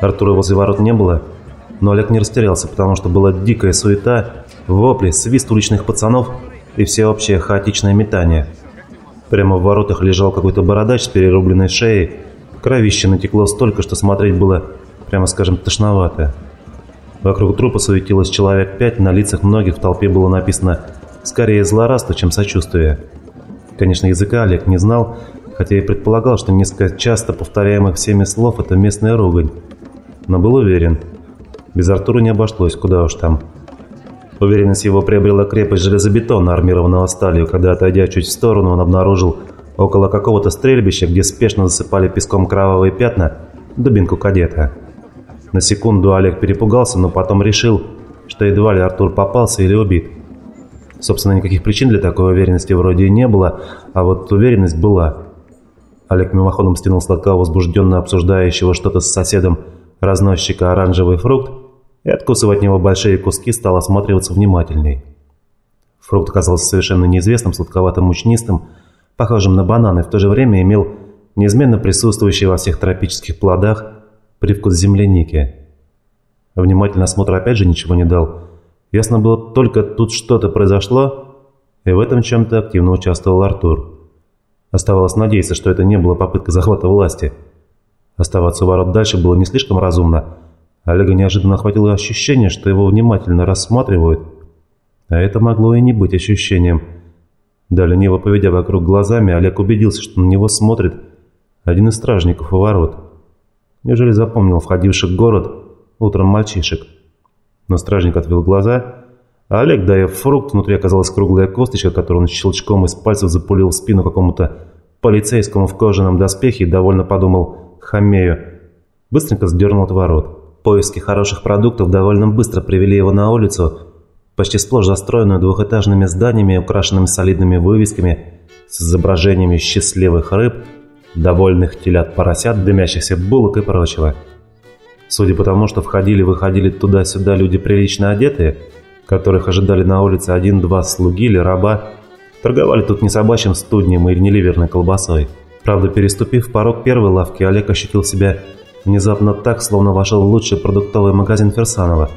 Артура возле ворот не было, но Олег не растерялся, потому что была дикая суета, вопли, свист уличных пацанов и всеобщее хаотичное метание. Прямо в воротах лежал какой-то бородач с перерубленной шеей, кровище натекло столько, что смотреть было, прямо скажем, тошновато. Вокруг трупа суетилось человек пять, на лицах многих в толпе было написано «скорее злорадство, чем сочувствие». Конечно, языка Олег не знал, хотя и предполагал, что несколько часто повторяемых всеми слов – это местная ругань. Но был уверен, без Артура не обошлось, куда уж там. Уверенность его приобрела крепость железобетона, армированного сталью, когда, отойдя чуть в сторону, он обнаружил около какого-то стрельбища, где спешно засыпали песком кровавые пятна, дубинку кадета. На секунду Олег перепугался, но потом решил, что едва ли Артур попался или убит. Собственно, никаких причин для такой уверенности вроде и не было, а вот уверенность была. Олег мимоходом стянул сладко возбужденно обсуждающего что-то с соседом разносчика оранжевый фрукт и, откусывая от него большие куски, стал осматриваться внимательней. Фрукт оказался совершенно неизвестным, сладковатым мучнистым, похожим на банан, и в то же время имел неизменно присутствующий во всех тропических плодах привкус земляники. Внимательный осмотр опять же ничего не дал. Ясно было только тут что-то произошло, и в этом чем-то активно участвовал Артур. Оставалось надеяться, что это не было попыткой захвата власти. Оставаться у ворот дальше было не слишком разумно. Олега неожиданно охватило ощущение, что его внимательно рассматривают. А это могло и не быть ощущением. Да, лениво поведя вокруг глазами, Олег убедился, что на него смотрит один из стражников у ворот. Неужели запомнил входивших в город утром мальчишек? Но стражник отвел глаза, Олег, дая фрукт, внутри оказалась круглая косточка, которую он щелчком из пальцев запулил в спину какому-то полицейскому в кожаном доспехе и довольно подумал «хамею». Быстренько сдернул от ворот. Поиски хороших продуктов довольно быстро привели его на улицу, почти сплошь застроенную двухэтажными зданиями, украшенными солидными вывесками с изображениями счастливых рыб, довольных телят поросят, дымящихся булок и прочего. Судя по тому, что входили-выходили туда-сюда люди прилично одетые, которых ожидали на улице один-два слуги или раба, торговали тут не собачьим студнем или не ливерной колбасой. Правда, переступив порог первой лавки, Олег ощутил себя внезапно так, словно вошел в лучший продуктовый магазин Ферсанова,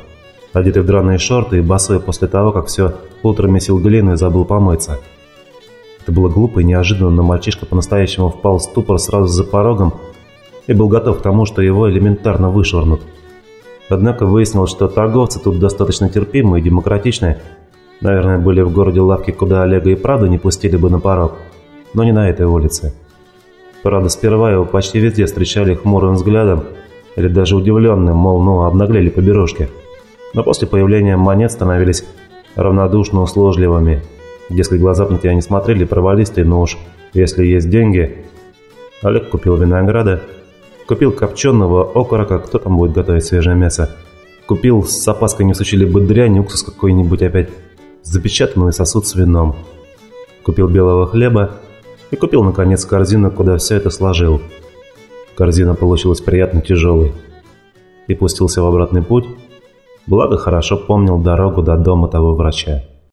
одетый в драные шорты и босой после того, как все утро месил глину и забыл помыться. Это было глупо и неожиданно, но мальчишка по-настоящему впал в ступор сразу за порогом, и был готов к тому, что его элементарно вышвырнут. Однако выяснилось, что торговцы тут достаточно терпимые и демократичные. Наверное, были в городе лавки, куда Олега и правда не пустили бы на порог, но не на этой улице. Правда, сперва его почти везде встречали хмурым взглядом или даже удивленным, мол, ну, обнаглели побережки. Но после появления монет становились равнодушно услужливыми. Дескать, глаза на тебя не смотрели, провались ты, уж если есть деньги... Олег купил винограда, Купил копченого окорока, кто там будет готовить свежее мясо. Купил с опаской не сучили бы дрянь, уксус какой-нибудь опять. Запечатанный сосуд с вином. Купил белого хлеба и купил, наконец, корзину, куда все это сложил. Корзина получилась приятно тяжелой. И пустился в обратный путь, благо хорошо помнил дорогу до дома того врача.